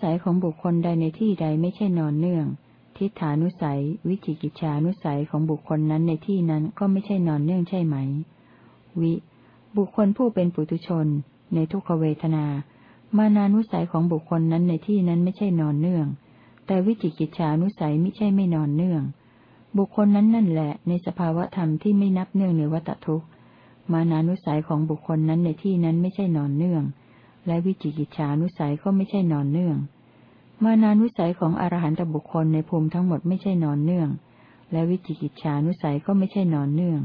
สัยของบุคคลใดในที่ใดไม่ใช่นอนเนื่อง ทิฏฐานุสัย วิจิกิจฉานุสัยของบุคคลนั้นในที่นั้นก็ไม่ใช่นอนเนื่องใช่ไหม วิ บุคคลผู้เป็นปุถุชน ในทุกขเวทนา มานานุสัยของบุคคลนั้นในที่นั้นไม่ใช่นอนเนื่อง แต่วิจิกิจฉานุสัยไม่ใช่ไม่นอนเนื่อง บุคคลนั้นนั่นแหละในสภาวะธรรมที่ไม่นับเนื่องในวัตทุกข์ มานานุสัยของบุคคลนั้นในที่นั้นไม่ใช่นอนเนื่อง และวิจิกิจฉานุสัยก็ไม่ใช่นอนเนื่อง มานานุสัยของอรหันตบุคคลในภูมิทั้งหมดไม่ใช่นอนเนื่อง และวิจิกิจฉานุสัยก็ไม่ใช่นอนเนื่อง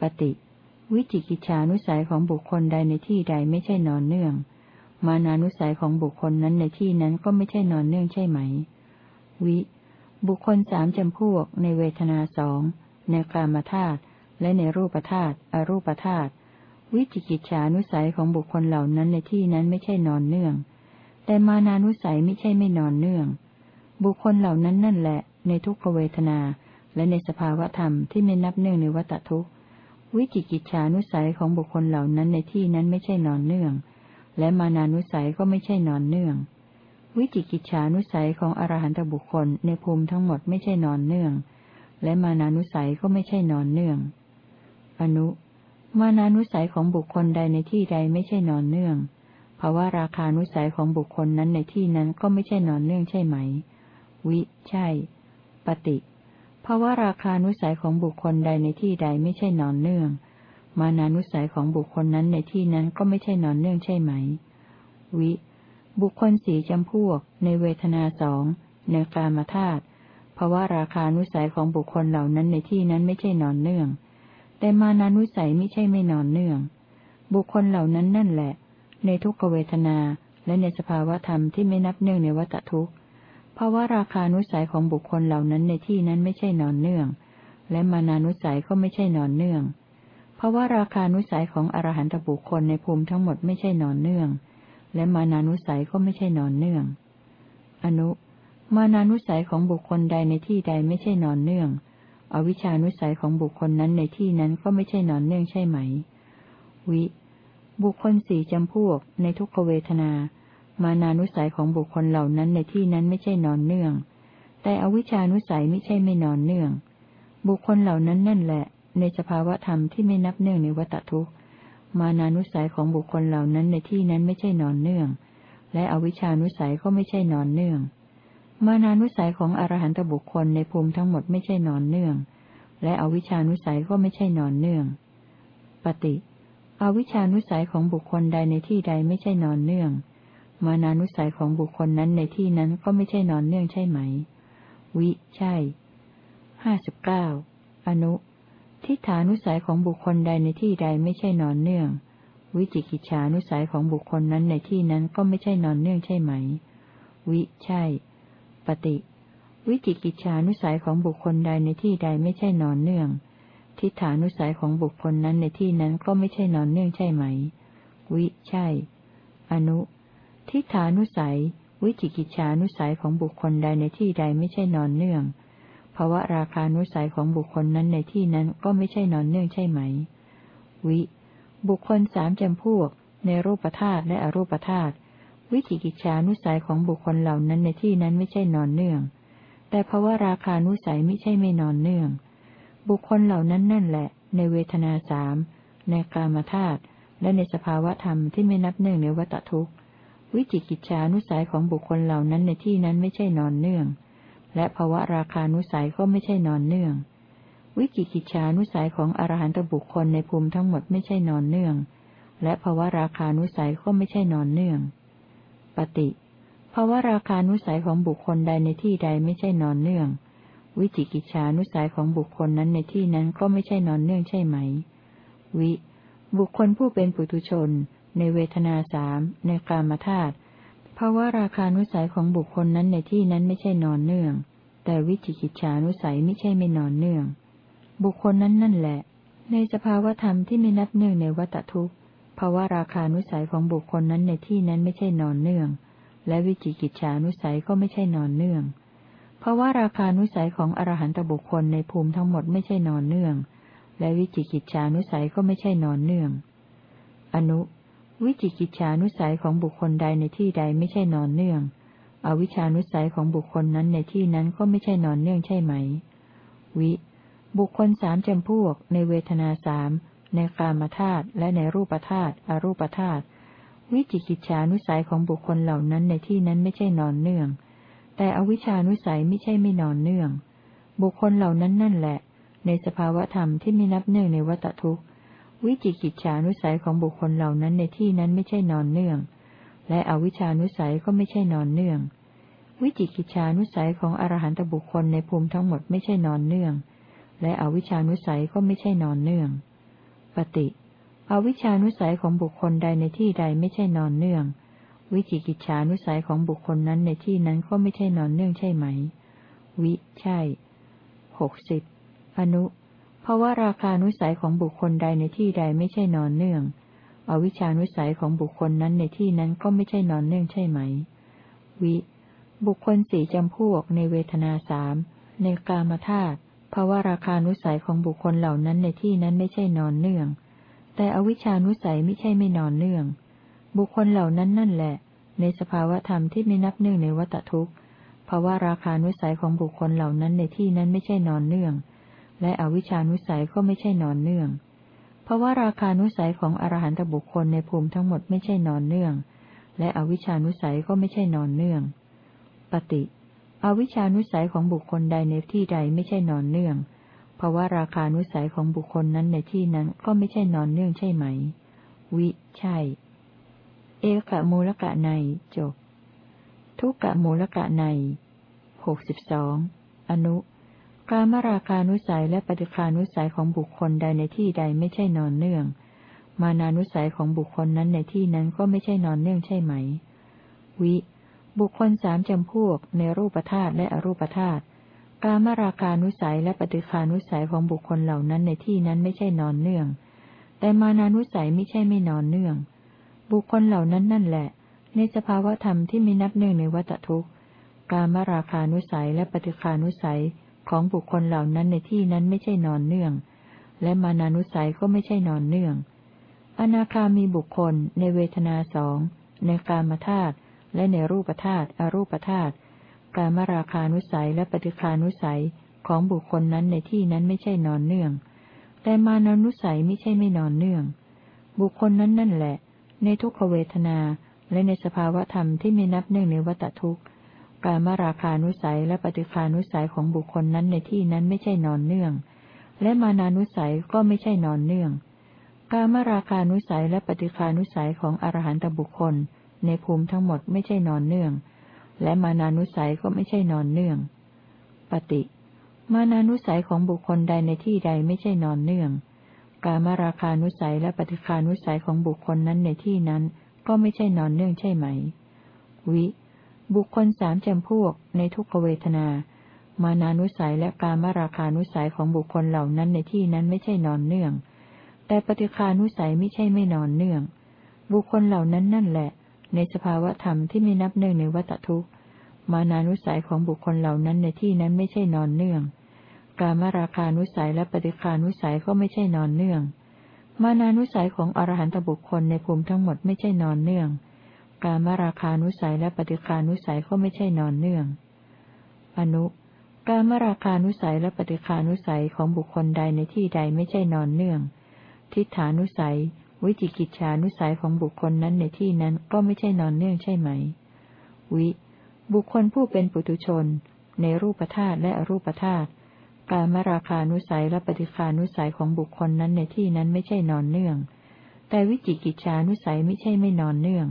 ปฏิ วิจิกิจฉานุสัยของบุคคลใดในที่ใดไม่ใช่นอนเนื่อง มานานุสัยของบุคคลนั้นในที่นั้นก็ไม่ใช่นอนเนื่องใช่ไหม วิ บุคคลสามจำพวกในเวทนาสองในกามธาตุและในรูปธาตุอรูปธาตุ วิจิกิจฉานุสัยของบุคคลเหล่านั้นในที่นั้นไม่ใช่นอนเนื่อง แต่มานานุสัยไม่ใช่ไม่นอนเนื่อง บุคคลเหล่านั้นนั่นแหละ ในทุกขเวทนา และในสภาวธรรมที่ไม่นับเนื่องในวัตทุกวิจิกิจฉานุสัยของบุคคลเหล่านั้นในที่นั้นไม่ใช่นอนเนื่อง และมานานุสัยก็ไม่ใช่นอนเนื่อง วิจิกิจฉานุสัยของอรหันตบุคคลในภูมิทั้งหมดไม่ใช่นอนเนื่อง และมานานุสัยก็ไม่ใช่นอนเนื่อง อนุ มานานุสัยของบุคคลใดในที่ใดไม่ใช่นอนเนื่องภาวะราคานุสัยของบุคคลนั้นในที่นั้นก็ไม่ใช่นอนเนื่องใช่ไหม วิ ใช่ ปฏิภาวะราคานุสัยของบุคคลใดในที่ใดไม่ใช่นอนเนื่อง มานานุสัยของบุคคลนั้นในที่นั้นก็ไม่ใช่นอนเนื่องใช่ไหม วิ บุคคลสี่จำพวก ในเวทนาสองในกามธาตุภาวะราคานุสัยของบุคคลเหล่านั้นในที่นั้นไม่ใช่นอนเนื่อง แต่มานานุสัยไม่ใช่ไม่นอนเนื่อง บุคคลเหล่านั้นนั่นแหละ ในทุกขเวทนาและในสภาวธรรมที่ไม่นับเนื่องในวัตทุกข์ภาวะราคานุสัยของบุคคลเหล่านั้นในที่นั้นไม่ใช่นอนเนื่อง และมานานุสัยก็ไม่ใช่นอนเนื่องภาวะราคานุสัยของอรหันตบุคคลในภูมิทั้งหมดไม่ใช่นอนเนื่อง และมานานุสัยก็ไม่ใช่นอนเนื่อง อนุ มานานุสัยของบุคคลใดในที่ใดไม่ใช่นอนเนื่อง อวิชานุสัยของบุคคลนั้นในที่นั้นก็ไม่ใช่นอนเนื่องใช่ไหม วิ บุคคลสี่จำพวก ในทุกขเวทนา มานานุสัยของบุคคลเหล่านั้นในที่นั้นไม่ใช่นอนเนื่อง แต่อวิชานุสัยไม่ใช่ไม่นอนเนื่อง บุคคลเหล่านั้นนั่นแหละ ในสภาวะธรรมที่ไม่นับเนื่องในวัตทุกข์มานานุสัยของบุคคลเหล่านั้นในที่นั้นไม่ใช่นอนเนื่อง และอวิชานุสัยก็ไม่ใช่นอนเนื่อง มานานุสัยของอรหันตบุคคลในภูมิทั้งหมดไม่ใช่นอนเนื่อง และอวิชานุสัยก็ไม่ใช่นอนเนื่อง ปฏิอวิชานุสัยของบุคคลใดในที่ใดไม่ใช่นอนเนื่อง มานานุสัยของบุคคลนั้นในที่นั้นก็ไม่ใช่นอนเนื่องใช่ไหม วิ ใช่ ห้าสิบเก้า อนุ ทิฏฐานุสัยของบุคคลใดในที่ใดไม่ใช่นอนเนื่อง วิจิกิจฉานุสัยของบุคคลนั้นในที่นั้นก็ไม่ใช่นอนเนื่องใช่ไหม วิ ใช่ ปฏิวิจิกิจฉานุสัยของบุคคลใดในที่ใดไม่ใช่นอนเนื่อง ทิฏฐานุสัยของบุคคลนั้นในที่นั้นก็ไม่ใช่นอนเนื่องใช่ไหม วิใช่ อนุ ทิฏฐานุสัย วิจิกิจฉานุสัยของบุคคลใดในที่ใดไม่ใช่นอนเนื่องภาวะราคานุสัยของบุคคลนั้นในที่นั้นก็ไม่ใช่นอนเนื่องใช่ไหม วิ บุคคลสามจำพวก ในรูปธาตุและอรูปธาตุ วิจิกิจฉานุสัยของบุคคลเหล่านั้นในที่นั้นไม่ใช่นอนเนื่อง แต่ภาวะราคานุสัยไม่ใช่ไม่นอนเนื่อง บุคคลเหล่านั้นนั่นแหละ ในเวทนาสามในกามธาตุและในสภาวะธรรมที่ไม่นับเนื่องในวัตทุกข์ วิจิกิจฉานุสัยของบุคคลเหล่านั้นในที่นั้นไม่ใช่นอนเนื่อง และภาวะราคานุสัยก็ไม่ใช่นอนเนื่อง วิจิกิจฉานุสัยของอรหันตบุคคลในภูมิทั้งหมดไม่ใช่นอนเนื่อง และภาวะราคานุสัยก็ไม่ใช่นอนเนื่อง ปฏิภาวราคานุสัยของบุคคลใดในที่ใดไม่ใช่นอนเนื่อง วิจิกิจฉานุสัยของบุคคลนั้นในที่นั้นก็ไม่ใช่นอนเนื่องใช่ไหม วิ บุคคลผู้เป็นปุถุชน ในเวทนาสามในกามธาตุภาวราคานุสัยของบุคคลนั้นในที่นั้นไม่ใช่นอนเนื่อง แต่วิจิกิจฉานุสัยไม่ใช่ไม่นอนเนื่อง บุคคลนั้นนั่นแหละ ในสภาวธรรมที่ไม่นับเนื่องในวัตทุกข์ ภาวะราคานุสัยของบุคคลนั้นในที่นั้นไม่ใช่นอนเนื่อง และวิจิกิจฉานุสัยก็ไม่ใช่นอนเนื่องภาวะราคานุสัยของอรหันตบุคคลในภูมิทั้งหมดไม่ใช่นอนเนื่อง และวิจิกิจฉานุสัยก็ไม่ใช่นอนเนื่อง อนุ วิจิกิจฉานุสัยของบุคคลใดในที่ใดไม่ใช่นอนเนื่อง อวิชานุสัยของบุคคลนั้นในที่นั้นก็ไม่ใช่นอนเนื่องใช่ไหม วิ บุคคลสามจำพวกในเวทนาสาม ในกามธาตุและในรูปธาตุอรูปธาตุวิจิกิจฉานุสัยของบุคคลเหล่านั้นในที่นั้นไม่ใช่นอนเนื่อง แต่อวิชานุสัยไม่ใช่ไม่นอนเนื่อง บุคคลเหล่านั้นนั่นแหละ ในสภาวธรรมที่ไม่นับเนื่องในวัตทุกข์ วิจิกิจฉานุสัยของบุคคลเหล่านั้นในที่นั้นไม่ใช่นอนเนื่อง และอวิชานุสัยก็ไม่ใช่นอนเนื่อง วิจิกิจฉานุสัยของอรหันตบุคคลในภูมิทั้งหมดไม่ใช่นอนเนื่อง และอวิชานุสัยก็ไม่ใช่นอนเนื่อง ปฏิอวิชานุสัยของบุคคลใดในที่ใดไม่ใช่นอนเนื่อง วิจิกิจฉานุสัยของบุคคลนั้นในที่นั้นก็ไม่ใช่นอนเนื่องใช่ไหม วิ ใช่หกสิบอนุเพราะว่าราคานุสัยของบุคคลใดในที่ใดไม่ใช่นอนเนื่อง อวิชานุสัยของบุคคลนั้นในที่นั้นก็ไม่ใช่นอนเนื่องใช่ไหม วิ บุคคลสี่จำพวกในเวทนาสามในกามธาตุ ภาวะราคานุสัยของบุคคลเหล่านั้นในที่นั้นไม่ใช่นอนเนื่อง แต่อวิชานุสัยไม่ใช่ไม่นอนเนื่อง บุคคลเหล่านั้นนั่นแหละ ในสภาวะธรรมที่ไม่นับเนื่องในวัตทุกข์ภาวะราคานุสัยของบุคคลเหล่านั้นในที่นั้นไม่ใช่นอนเนื่อง และอวิชานุสัยก็ไม่ใช่นอนเนื่องภาวะราคานุสัยของอรหันตบุคคลในภูมิทั้งหมดไม่ใช่นอนเนื่อง และอวิชานุสัยก็ไม่ใช่นอนเนื่อง ปฏิ อวิชานุสัยของบุคคลใดในที่ใดไม่ใช่นอนเนื่องเพราะว่าราคานุสัยของบุคคลนั้นในที่นั้นก็ไม่ใช่นอนเนื่องใช่ไหม วิ ใช่ เอกะมูลกะในจบ ทุกกะมูลกะในหกสิบสองอนุการมราคานุสัยและปฏิคานุสัยของบุคคลใดในที่ใดไม่ใช่นอนเนื่อง มานานุสัยของบุคคลนั้นในที่นั้นก็ไม่ใช่นอนเนื่องใช่ไหม วิ บุคคลสามจำพวกในรูปธาตุและอรูปธาตุการมราคานุสัยและปฏิคานุสัยของบุคคลเหล่านั้นในที่นั้นไม่ใช่นอนเนื่อง แต่มานานุสัยไม่ใช่ไม่นอนเนื่อง บุคคลเหล่านั้นนั่นแหละ ในสภาวะธรรมที่ไม่นับเนื่องในวัตทุกข์การมราคานุสัยและปฏิคานุสัยของบุคคลเหล่านั้นในที่นั้นไม่ใช่นอนเนื่อง และมานานุสัยก็ไม่ใช่นอนเนื่อง อนาคามีบุคคลในเวทนาสองในกามธาตุ และในรูปธาตุอรูปธาตุการมราคานุสัยและปฏิคานุสัยของบุคคลนั้นในที่นั้นไม่ใช่นอนเนื่อง แต่มานานุสัยไม่ใช่ไม่นอนเนื่อง บุคคลนั้นนั่นแหละ ในทุกขเวทนาและในสภาวธรรมที่ไม่นับเนื่องในวัตทุกข์การมราคานุสัยและปฏิคานุสัยของบุคคลนั้นในที่นั้นไม่ใช่นอนเนื่อง และมานานุสัยก็ไม่ใช่นอนเนื่อง การมราคานุสัยและปฏิคานุสัยของอรหันตบุคคล ในภูมิทั้งหมดไม่ใช่นอนเนื่อง และมานานุสัยก็ไม่ใช่นอนเนื่อง ปฏิ มานานุสัยของบุคคลใดในที่ใดไม่ใช่นอนเนื่อง การมาราคานุสัยและปฏิคานุสัยของบุคคลนั้นในที่นั้น ก็ไม่ใช่นอนเนื่องใช่ไหม วิ บุคคลสามจำพวกในทุกขเวทนา มานานุสัยและการมาราคานุสัยของบุคคลเหล่านั้นในที่นั้นไม่ใช่นอนเนื่อง แต่ปฏิคานุสัยไม่ใช่ไม่นอนเนื่อง บุคคลเหล่านั้นนั่นแหละ ในสภาวะธรรมที่ไม่นับเนื่องในวัตทุกข์ มานานุสัยของบุคคลเหล่านั้นในที่นั้นไม่ใช่นอนเนื่อง การมราคานุสัยและปฏิคานุสัยก็ไม่ใช่นอนเนื่อง มานานุสัยของอรหันตบุคคลในภูมิทั้งหมดไม่ใช่นอนเนื่อง การมราคานุสัยและปฏิคานุสัยก็ไม่ใช่นอนเนื่อง อนุการมราคานุสัยและปฏิคานุสัยของบุคคลใดในที่ใดไม่ใช่นอนเนื่อง ทิฏฐานุสัย วิจิกิจฉานุสัยของบุคคลนั้นในที่นั้นก็ไม่ใช่นอนเนื่องใช่ไหม วิ บุคคลผู้เป็นปุถุชน ในรูปธาตุและอรูปธาตุการมราคานุสัยและปฏิคานุสัยของบุคคลนั้นในที่นั้นไม่ใช่นอนเนื่อง แต่วิจิกิจฉานุสัยไม่ใช่ไม่นอนเนื่อง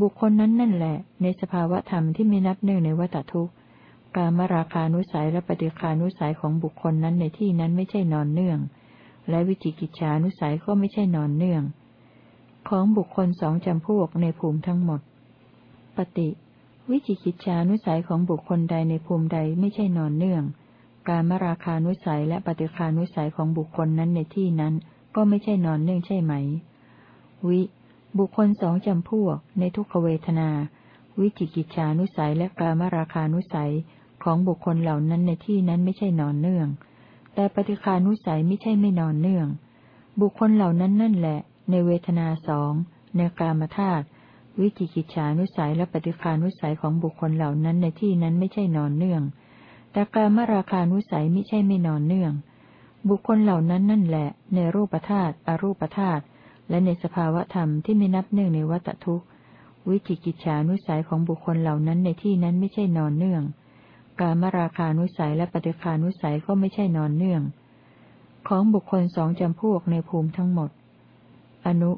บุคคลนั้นนั่นแหละ ในสภาวะธรรมที่ไม่นับเนื่องในวัตทุกข์การมราคานุสัยและปฏิคานุสัยของบุคคลนั้นในที่นั้นไม่ใช่นอนเนื่อง และวิจิกิจฉานุสัยก็ไม่ใช่นอนเนื่อง ของบุคคลสองจำพวกในภูมิทั้งหมด ปฏิ วิจิกิจฉานุสัยของบุคคลใดในภูมิใดไม่ใช่นอนเนื่อง การมราคานุสัยและปฏิคานุสัยของบุคคลนั้นในที่นั้นก็ไม่ใช่นอนเนื่องใช่ไหม วิ บุคคลสองจำพวกในทุกขเวทนา วิจิกิจฉานุสัยและการมราคานุสัยของบุคคลเหล่านั้นในที่นั้นไม่ใช่นอนเนื่อง แต่ปฏิคานุสัยไม่ใช่ไม่นอนเนื่อง บุคคลเหล่านั้นนั่นแหละ ในเวทนาสองในกามธาตุวิจิกิจฉานุสัยและปฏิคานุสัยของบุคคลเหล่านั้นในที่นั้นไม่ใช่นอนเนื่อง แต่การมราคานุสัยไม่ใช่ไม่นอนเนื่อง บุคคลเหล่านั้นนั่นแหละ ในรูปธาตุอรูปธาตุและในสภาวะธรรมที่ไม่นับเนื่องในวัตทุกวิจิกิจฉานุสัยของบุคคลเหล่านั้นในที่นั้นไม่ใช่นอนเนื่อง การมราคานุสัยและปฏิคานุสัยก็ไม่ใช่นอนเนื่อง ของบุคคลสองจำพวกในภูมิทั้งหมด อนุ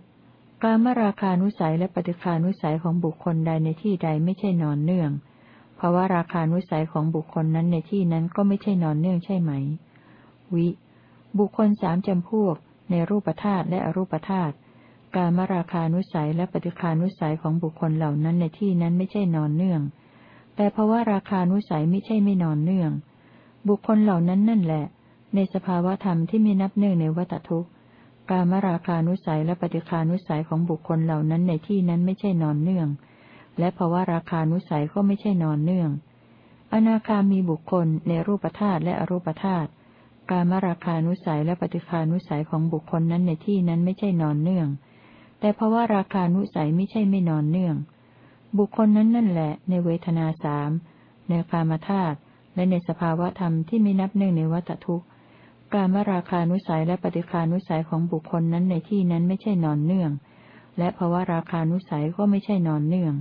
การมราคานุสัยและปฏิคานุสัยของบุคคลใดในที่ใดไม่ใช่นอนเนื่องเพราะว่าราคานุสัยของบุคคลนั้นในที่นั้นก็ไม่ใช่นอนเนื่องใช่ไหม วิ บุคคลสามจำพวกในรูปธาตุและอรูปธาตุการมราคานุสัยและปฏิคานุสัยของบุคคลเหล่านั้นในที่นั้นไม่ใช่นอนเนื่อง แต่เพราะว่าราคานุสัยไม่ใช่ไม่นอนเนื่อง บุคคลเหล่านั้นนั่นแหละ ในสภาวะธรรมที่ไม่นับเนื่องในวัตทุกข์การมราคานุสัยและปฏิคานุสัยของบุคคลเหล่านั้นในที่นั้นไม่ใช่นอนเนื่อง และภาวะราคานุสัยก็ไม่ใช่นอนเนื่อง อนาคามีบุคคลในรูปธาตุและอรูปธาตุการมราคานุสัยและปฏิคานุสัยของบุคคลนั้นในที่นั้นไม่ใช่นอนเนื่อง แต่ภาวะราคานุสัยไม่ใช่ไม่นอนเนื่อง บุคคลนั้นนั่นแหละในเวทนาสามในกามธาตุและในสภาวะธรรมที่ไม่นับเนื่งในวัตทุกข์การมราคานุสัยและปฏิคานุสัยของบุคคลนั้นในที่นั้นไม่ใช่นอนเนื่อง และภาวะราคานุสัยก็ไม่ใช่นอนเนื่อง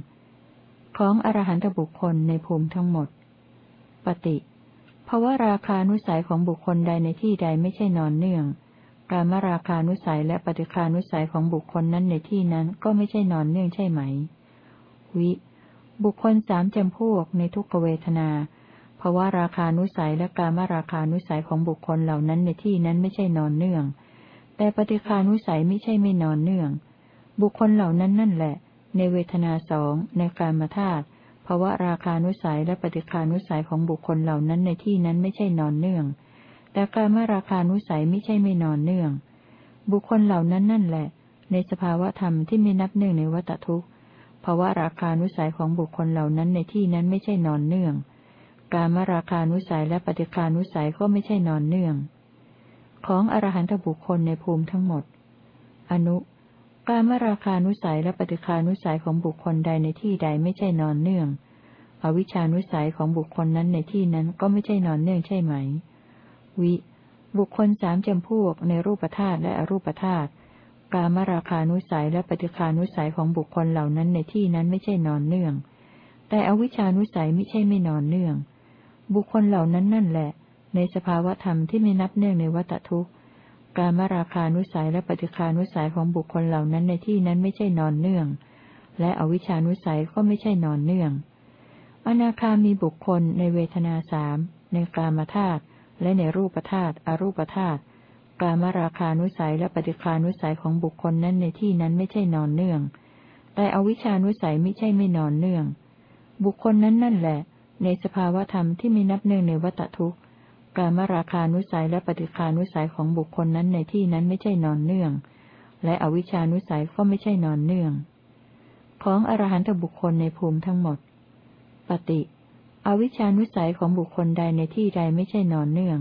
ของอรหันตบุคคลในภูมิทั้งหมด ปฏิภาวะราคานุสัยของบุคคลใดในที่ใดไม่ใช่นอนเนื่อง การมราคานุสัยและปฏิคานุสัยของบุคคลนั้นในที่นั้นก็ไม่ใช่นอนเนื่องใช่ไหม วิ บุคคลสามจำพวกในทุกขเวทนาราะว่าราคานุสัยและการมาราคานุสัยของบุคคลเหล่านั้นในที่นั้นไม่ใช่นอนเนื่อง แต่ปฏิคานุสัยไม่ใช่ไม่นอนเนื่อง บุคคลเหล่านั้นนั่นแหละ ในเวทนาสองในการมาธาตุภาวะราคานุสัยและปฏิคานุสัยของบุคคลเหล่านั้นในที่นั้นไม่ใช่นอนเนื่อง แต่การมาราคานุสัยไม่ใช่ไม่นอนเนื่อง บุคคลเหล่านั้นนั่นแหละ ในสภาวะธรรมที่ไม่นับเนื่งในวัตทุกข์ ภาวะราคานุสัยของบุคคลเหล่านั้นในที่นั้นไม่ใช่นอนเนื่อง การมราคานุสัยและปฏิคานุสัยก็ไม่ใช่นอนเนื่อง ของอรหันตบุคคลในภูมิทั้งหมด อนุ การมราคานุสัยและปฏิคานุสัยของบุคคลใดในที่ใดไม่ใช่นอนเนื่อง อวิชานุสัยของบุคคลนั้นในที่นั้นก็ไม่ใช่นอนเนื่องใช่ไหม วิ บุคคลสามจำพวกในรูปธาตุและอรูปธาตุ การมราคานุสัยและปฏิคานุสัยของบุคคลเหล่านั้นในที่นั้นไม่ใช่นอนเนื่อง แต่อวิชานุสัยไม่ใช่ไม่นอนเนื่อง บุคคลเหล่านั้นนั่นแหละ ในสภาวะธรรมที่ไม่นับเนื่องในวัตทุกข์การมราคานุสัยและปฏิคานุสัยของบุคคลเหล่านั้นในที่นั้นไม่ใช่นอนเนื่อง และอวิชานุสัยก็ไม่ใช่นอนเนื่อง อนาคามีบุคคลในเวทนาสามในกามธาตุและในรูปธาตุอรูปธาตุ การมราคานุสัยและปฏิคานุสัยของบุคคลนั้นในที่นั้นไม่ใช่นอนเนื่อง แต่อวิชานุสัยไม่ใช่ไม่นอนเนื่อง บุคคลนั้นนั่นแหละ ในสภาวธรรมที่มีนับหนึ่งในวัตทุกข์การมราคานุสัยและปฏิคานุสัยของบุคคลนั้นในที่นั้นไม่ใช่นอนเนื่อง และอวิชานุสัยก็ไม่ใช่นอนเนื่อง ของอรหันตบุคคลในภูมิทั้งหมด ปฏิ อวิชานุสัยของบุคคลใดในที่ใดไม่ใช่นอนเนื่อง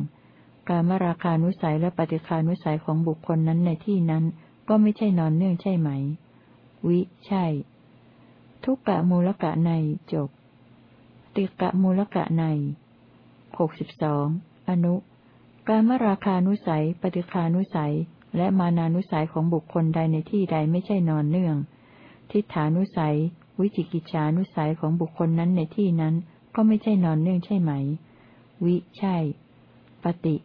การมราคานุสัยและปฏิคานุสัยของบุคคลนั้นในที่นั้นก็ไม่ใช่นอนเนื่องใช่ไหม วิ ใช่ ทุกกะมูลกะในจบ ติกะมูลกะในหกสิบสองอนุ การมราคานุสัย ปฏิคานุสัย และมานานุสัยของบุคคลใดในที่ใดไม่ใช่นอนเนื่อง ทิฏฐานุสัย วิจิกิจฉานุสัยของบุคคลนั้นในที่นั้นก็ไม่ใช่นอนเนื่องใช่ไหม วิ ใช่ ปฏิ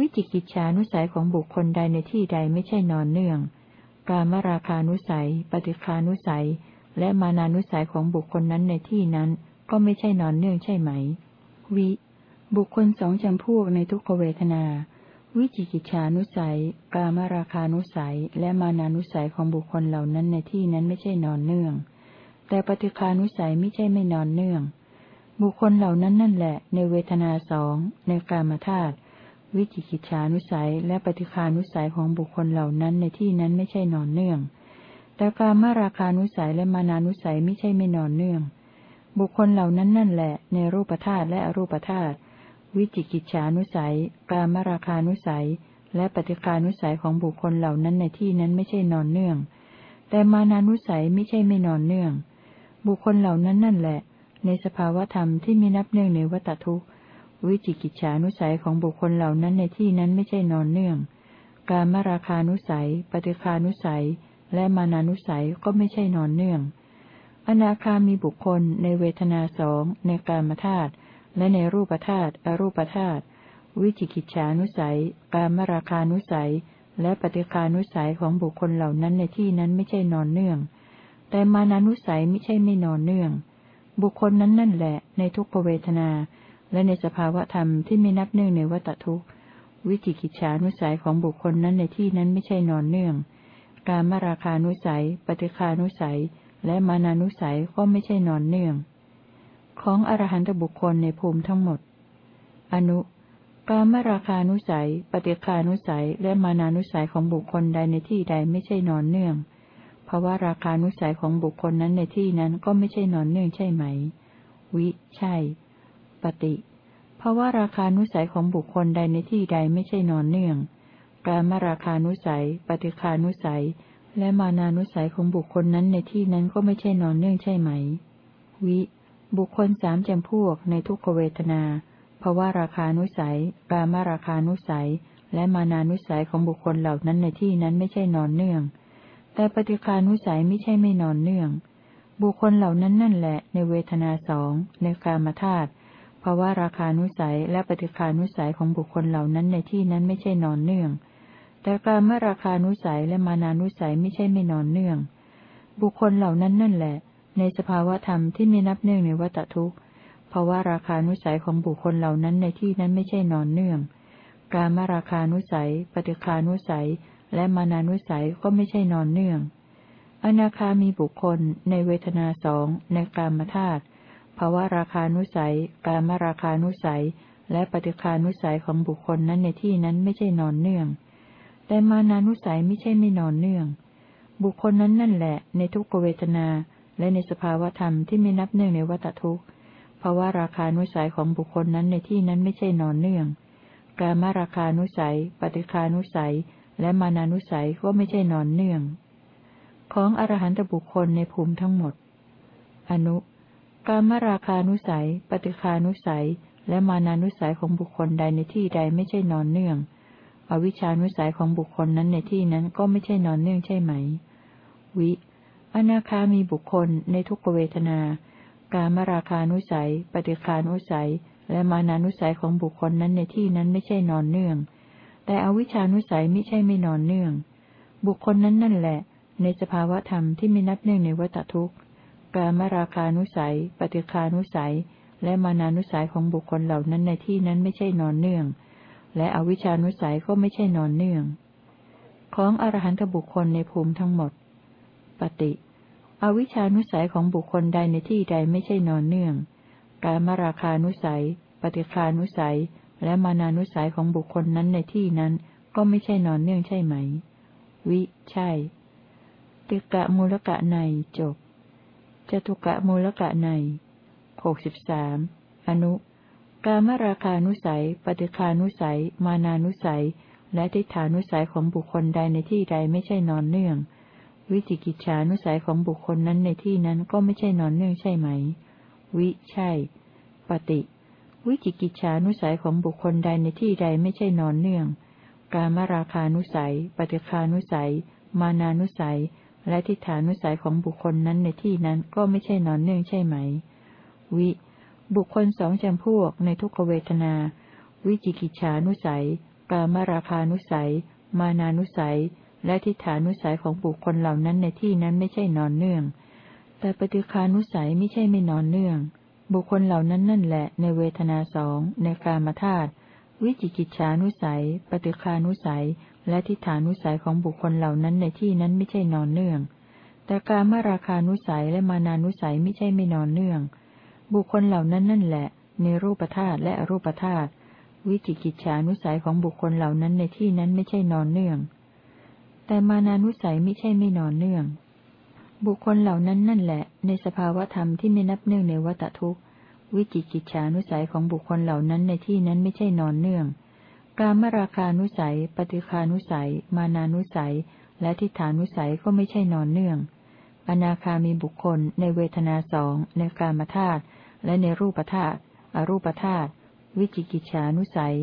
วิจิกิจฉานุสัยของบุคคลใดในที่ใดไม่ใช่นอนเนื่อง การมราคานุสัย ปฏิคานุสัย และมานานุสัยของบุคคลนั้นในที่นั้น ก็ไม่ใช่นอนเนื่องใช่ไหม วิ บุคคลสองจำพวกในทุกขเวทนา วิจิกิจฉานุสัย กามราคานุสัย และมานานุสัยของบุคคลเหล่านั้นในที่นั้นไม่ใช่นอนเนื่อง แต่ปฏิคานุสัยไม่ใช่ไม่นอนเนื่อง บุคคลเหล่านั้นนั่นแหละ ในเวทนาสองในกามธาตุ วิจิกิจฉานุสัยและปฏิคานุสัยของบุคคลเหล่านั้นในที่นั้นไม่ใช่นอนเนื่อง แต่การมาราคานุสัยและมานานุสัยไม่ใช่ไม่นอนเนื่อง บุคคลเหล่านั้นนั่นแหละ ในรูปธาตุและอรูปธาตุวิจิกิจฉานุสัย การมาราคานุสัย และปฏิคานุสัยของบุคคลเหล่านั้นในที่นั้นไม่ใช่นอนเนื่องแแต่มานานุสัยไม่ใช่ไม่นอนเนื่อง บุคคลเหล่านั้นนั่นแหละ ในสภาวธรรมที่มีนับเนื่องในวัตทุกข์ วิจิกิจฉานุสัยของบุคคลเหล่านั้นในที่นั้นไม่ใช่นอนเนื่อง การมราคานุสัย ปฏิคานุสัย และมานานุสัยก็ไม่ใช่นอนเนื่อง อนาคามีบุคคลในเวทนาสองในการมธาตุและในรูปธาตุอรูปธาตุวิจิกิจฉานุสัย การมราคานุสัย และปฏิคานุสัยของบุคคลเหล่านั้นในที่นั้นไม่ใช่นอนเนื่อง แต่มานานุสัยไม่ใช่ไม่นอนเนื่อง บุคคลนั้นนั่นแหละ ในทุกขเวทนา และในสภาวธรรมที่ไม่นับเนื่องในวัตทุกข์ วิจิกิจฉานุสัยของบุคคลนั้นในที่นั้นไม่ใช่นอนเนื่อง การมราคานุสัย ปฏิคานุสัย และมานานุสัยก็ไม่ใช่นอนเนื่อง ของอรหันตบุคคลในภูมิทั้งหมด อนุ การมราคานุสัย ปฏิคานุสัย และมานานุสัยของบุคคลใดในที่ใดไม่ใช่นอนเนื่องเพราะว่าราคานุสัยของบุคคลนั้นในที่นั้นก็ไม่ใช่นอนเนื่องใช่ไหม วิ ใช่ ปฏิเพราะว่าราคานุสัยของบุคคลใดในที่ใดไม่ใช่นอนเนื่อง การมราคานุสัย ปฏิคานุสัย และมานานุสัยของบุคคลนั้นในที่นั้นก็ไม่ใช่นอนเนื่องใช่ไหม วิ บุคคลสามจำพวกในทุกขเวทนาภาวะราคานุสัย กามราคานุสัย และมานานุสัยของบุคคลเหล่านั้นในที่นั้นไม่ใช่นอนเนื่อง แต่ปฏิคานุสัยไม่ใช่ไม่นอนเนื่อง บุคคลเหล่านั้นนั่นแหละในเวทนาสองในกามธาตุ ภาวะราคานุสัยและปฏิคานุสัยของบุคคลเหล่านั้นในที่นั้นไม่ใช่นอนเนื่อง แต่การมราคานุสัยและมานานุสัยไม่ใช่ไม่นอนเนื่อง บุคคลเหล่านั้นนั่นแหละ ในสภาวะธรรมที่ไม่นับเนื่องในวัตทุกข์เพราะว่าราคานุสัยของบุคคลเหล่านั้นในที่นั้นไม่ใช่นอนเนื่อง การมาราคานุสัย ปฏิคานุสัย และมานานุสัยก็ไม่ใช่นอนเนื่อง อนาคามีบุคคล ในเวทนาสองในกามธาตุ ภาวะราคานุสัย การมาราคานุสัย และปฏิคานุสัยของบุคคลนั้นในที่นั้นไม่ใช่นอนเนื่อง แต่มานานุสัยไม่ใช่ไม่นอนเนื่อง บุคคลนั้นนั่นแหละ ในทุกเวทนา และในสภาวธรรมที่ไม่นับเนื่องในวัตทุกข์เพราว่าราคานุสัยของบุคคลนั้นในที่นั้นไม่ใช่นอนเนื่อง การมาราคานุสัย ปฏิคานุสัย และมานานุสัยก็ไม่ใช่นอนเนื่อง ของอรหันตบุคคลในภูมิทั้งหมด อนุ การมราคานุสัย ปฏิคานุสัย และมานานุสัยของบุคคลใดในที่ใดไม่ใช่นอนเนื่อง อวิชานุสัยของบุคคลนั้นในที่นั้นก็ไม่ใช่นอนเนื่องใช่ไหม วิ อนาคามีบุคคลในทุกเวทนา การมราคานุสัย ปฏิคานุสัย และมานานุสัยของบุคคลนั้นในที่นั้นไม่ใช่นอนเนื่อง แต่อวิชานุสัยไม่ใช่ไม่นอนเนื่อง บุคคลนั้นนั่นแหละ ในสภาวะธรรมที่ไม่นับเนื่องในวัตทุกข์ การมราคานุสัย ปฏิคานุสัย และมานานุสัยของบุคคลเหล่านั้นในที่นั้นไม่ใช่นอนเนื่อง และอวิชานุสัยก็ไม่ใช่นอนเนื่อง ของอรหันตบุคคลในภูมิทั้งหมด ปฏิ อวิชานุสัยของบุคคลใดในที่ใดไม่ใช่นอนเนื่อง การมราคานุสัย ปฏิคานุสัย และมานานุสัยของบุคคลนั้นในที่นั้นก็ไม่ใช่นอนเนื่องใช่ไหม วิ ใช่ ติกะมูลกะในจบ จตุกะมูลกะในหกสิบสามอนุ การมราคานุสัย ปฏิคานุสัย มานานุสัย และทิฏฐานุสัยของบุคคลใดในที่ใดไม่ใช่นอนเนื่อง วิจิกิจฉานุสัยของบุคคลนั้นในที่นั้นก็ไม่ใช่นอนเนื่องใช่ไหม วิใช่ ปฏิ วิจิกิจฉานุสัยของบุคคลใดในที่ใดไม่ใช่นอนเนื่อง การมราคานุสัย ปฏิคานุสัย มานานุสัย และทิฏฐานุสัยของบุคคลนั้นในที่นั้นก็ไม่ใช่นอนเนื่องใช่ไหม วิ บุคคลสองจำพวกในทุกขเวทนา วิจิกิจฉานุสัย การมราคานุสัย มานานุสัย และทิฏฐานุสัยของบุคคลเหล่านั้นในที่นั้นไม่ใช่นอนเนื่อง แต่ปฏิคานุสัยไม่ใช่ไม่นอนเนื่อง บุคคลเหล่านั้นนั่นแหละ ในเวทนาสองในกามธาตุ วิจิกิจฉานุสัย ปฏิคานุสัย และทิฏฐานุสัยของบุคคลเหล่านั้นในที่นั้นไม่ใช่นอนเนื่อง แต่การมาราคานุสัยและมานานุสัยไม่ใช่ไม่นอนเนื่อง บุคคลเหล่านั้นนั่นแหละ ในรูปธาตุและอรูปธาตุวิจิกิจฉานุสัยของบุคคลเหล่านั้นในที่นั้นไม่ใช่นอนเนื่อง แต่มานานุสัยไม่ใช่ไม่นอนเนื่อง บุคคลเหล่านั้นนั่นแหละ ในสภาวธรรมที่ไม่นับเนื่องในวัตทุกข์วิจิกิจฉานุสัยของบุคคลเหล่านั้นในที่นั้นไม่ใช่นอนเนื่อง การมราคานุสัย ปฏิคานุสัย มานานุสัย และทิฏฐานุสัยก็ไม่ใช่นอนเนื่อง อนาคามีบุคคลในเวทนาสองในกามธาตุและในรูปธาตุ อรูปธาตุ วิจิกิจฉานุสัย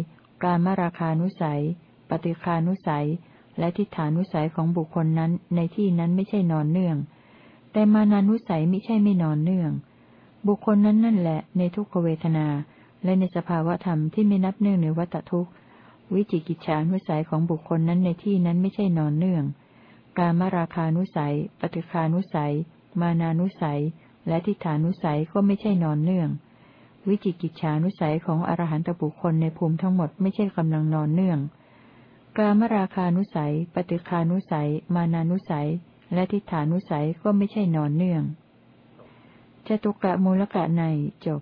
การมราคานุสัย ปฏิคานุสัย และทิฏฐานุสัยของบุคคลนั้นในที่นั้นไม่ใช่นอนเนื่อง แต่มานานุสัยไม่ใช่ไม่นอนเนื่อง บุคคลนั้นนั่นแหละในทุกขเวทนา และในสภาวะธรรมที่ไม่นับเนื่องในวัตทุกข์ วิจิกิจฉานุสัยของบุคคลนั้นในที่นั้นไม่ใช่นอนเนื่อง การมราคานุสัย ปฏิคานุสัย มานานุสัย และทิฏฐานุสัยก็ไม่ใช่นอนเนื่อง วิจิกิจฉานุสัยของอรหันตบุคคลในภูมิทั้งหมดไม่ใช่กำลังนอนเนื่อง กามราคานุสัย ปฏิคานุสัย มานานุสัย และทิฏฐานุสัยก็ไม่ใช่นอนเนื่องจตุกะมูลกะในจบ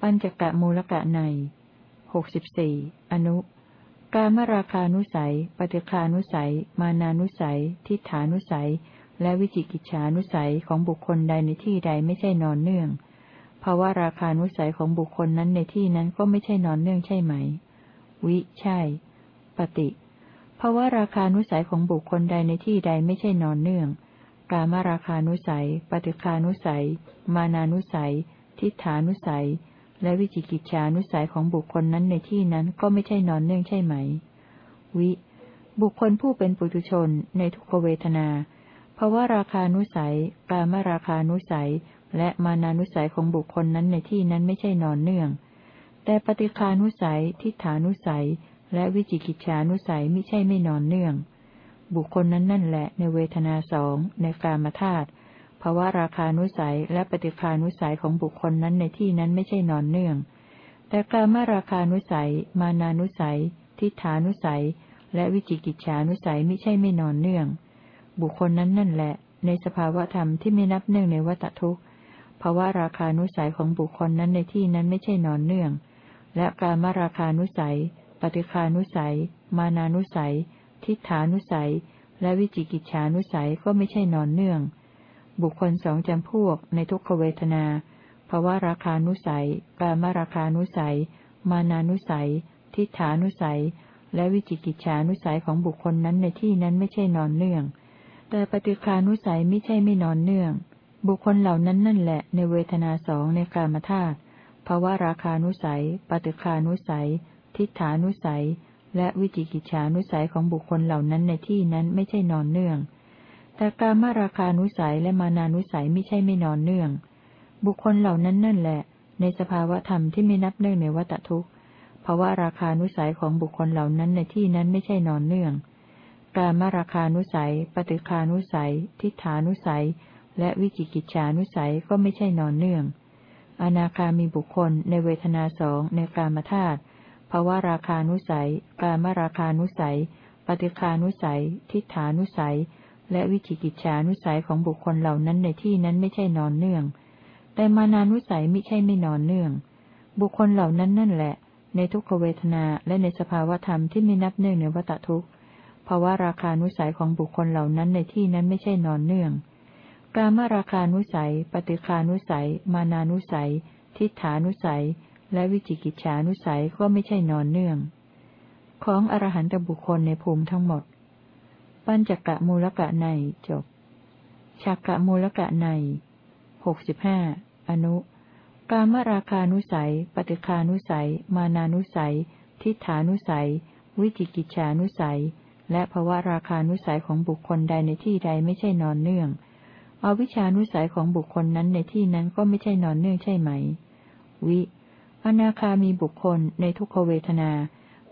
ปัญจกะมูลกะใน หกสิบสี่อนุกามราคานุสัย ปฏิคานุสัย มานานุสัย ทิฏฐานุสัย และวิจิกิจฉานุสัยของบุคคลใดในที่ใดไม่ใช่นอนเนื่องภาวะราคานุสัยของบุคคลนั้นในที่นั้นก็ไม่ใช่นอนเนื่องใช่ไหม วิ ใช่ ปฏิภาวะราคานุสัยของบุคคลใดในที่ใดไม่ใช่นอนเนื่อง กามราคานุสัย ปฏิคานุสัย มานานุสัย ทิฏฐานุสัย และวิจิกิจฉานุสัยของบุคคลนั้นในที่นั้นก็ไม่ใช่นอนเนื่องใช่ไหม วิ บุคคลผู้เป็นปุถุชน ในทุกขเวทนาภาวะราคานุสัย กามราคานุสัย และมานานุสัยของบุคคลนั้นในที่นั้นไม่ใช่นอนเนื่อง แต่ปฏิคานุสัย ทิฏฐานุสัย และวิจิกิจฉานุสัยไม่ใช่ไม่นอนเนื่อง บุคคลนั้นนั่นแหละในเวทนาสองในกามธาตุ วะราคานุสัยและปฏิคานุสัยของบุคคลนั้นในที่นั้นไม่ใช่นอนเนื่อง แต่กามาราคานุสัย มานานุสัย ทิฏฐานุสัย และวิจิกิจฉานุสัยไม่ใช่ไม่นอนเนื่อง บุคคลนั้นนั่นแหละ ในสภาวะธรรมที่ไม่นับเนื่องในวัตทุกข์ภาวะราคานุสัยของบุคคลนั้นในที่นั้นไม่ใช่นอนเนื่อง และการมราคานุสัย ปฏิคานุสัย มานานุสัย ทิฏฐานุสัย และวิจิกิจฉานุสัยก็ไม่ใช่นอนเนื่อง บุคคลสองจำพวกในทุกขเวทนาภาวะราคานุสัย กามราคานุสัย มานานุสัย ทิฏฐานุสัย และวิจิกิจฉานุสัยของบุคคลนั้นในที่นั้นไม่ใช่นอนเนื่อง แต่ปฏิคานุสัยไม่ใช่ไม่นอนเนื่อง บุคคลเหล่านั้นนั่นแหละในเวทนาสองในกามธาตุภาวะราคานุสัย ปฏิคานุสัย ทิฏฐานุสัย และวิจิกิจฉานุสัยของบุคคลเหล่านั้นในที่นั้นไม่ใช่นอนเนื่อง แต่การมาราคานุสัยและมานานุสัยไม่ใช่ไม่นอนเนื่อง บุคคลเหล่านั้นนั่นแหละ ในสภาวะธรรมที่ไม่นับเนื่องในวัตทุกข์ภาวะราคานุสัยของบุคคลเหล่านั้นในที่นั้นไม่ใช่นอนเนื่อง การมาราคานุสัย ปฏิคานุสัย ทิฏฐานุสัย และวิจิกิจฉานุสัยก็ไม่ใช่นอนเนื่อง อนาคามีบุคคลในเวทนาสองในกามธาตุภาวะราคานุสัย การมาราคานุสัย ปฏิคานุสัย ทิฏฐานุสัย และวิจิกิจฉานุสัยของบุคคลเหล่านั้นในที่นั้นไม่ใช่นอนเนื่อง แต่มานานุสัยไม่ใช่ไม่นอนเนื่อง บุคคลเหล่านั้นนั่นแหละ ในทุกขเวทนาและในสภาวธรรมที่ไม่นับเนื่องในวัตทุกข์ภาวะราคานุสัยของบุคคลเหล่านั้นในที่นั้นไม่ใช่นอนเนื่อง กามราคานุสัย ปฏิคานุสัย มานานุสัย ทิฏฐานุสัย และวิจิกิจฉานุสัยก็ไม่ใช่นอนเนื่อง ของอรหันตบุคคลในภูมิทั้งหมด ปัญจกะมูลกะในจบชักกะมูลกะในหกสิบห้าอนุ กามราคานุสัย ปฏิคานุสัย มานานุสัย ทิฏฐานุสัย วิจิกิจฉานุสัย และภวะราคานุสัยของบุคคลใดในที่ใดไม่ใช่นอนเนื่องอวิชานุสัยของบุคคลนั้นในที่นั้นก็ไม่ใช่นอนเนื่องใช่ไหม วิ อนาคามีบุคคลในทุกขเวทนา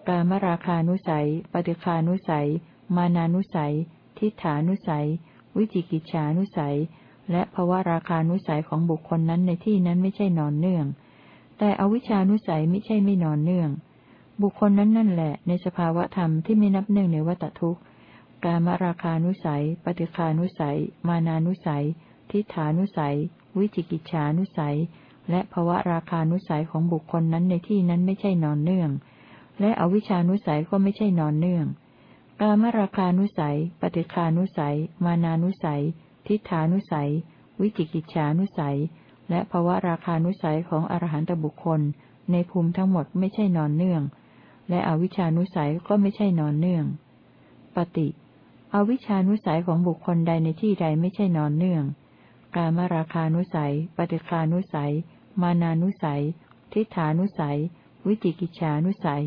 กามราคานุสัย ปฏิคานุสัย มานานุสัย ทิฏฐานุสัย วิจิกิจฉานุสัย และภวราคานุสัยของบุคคลนั้นในที่นั้นไม่ใช่นอนเนื่อง แต่อวิชานุสัยไม่ใช่ไม่นอนเนื่อง บุคคลนั้นนั่นแหละ ในสภาวะธรรมที่ไม่นับเนื่องในวัตทุกข์ กามราคานุสัย ปฏิคานุสัย มานานุสัย ทิฏฐานุสัย วิจิกิจฉานุสัย และภวะราคานุสัยของบุคคลนั้นในที่นั้นไม่ใช่นอนเนื่อง และอวิชานุสัยก็ไม่ใช่นอนเนื่อง กามราคานุสัย ปฏิคานุสัย มานานุสัย ทิฏฐานุสัย วิจิกิจฉานุสัย และภวะราคานุสัยของอรหันตบุคคล ในภูมิทั้งหมดไม่ใช่นอนเนื่อง และอวิชานุสัยก็ไม่ใช่นอนเนื่อง ปฏิอวิชานุสัยของบุคคลใดในที่ใดไม่ใช่นอนเนื่อง กามราคานุสัย ปฏิคานุสัย มานานุสัย ทิฏฐานุสัย วิจิกิจฉานุสัย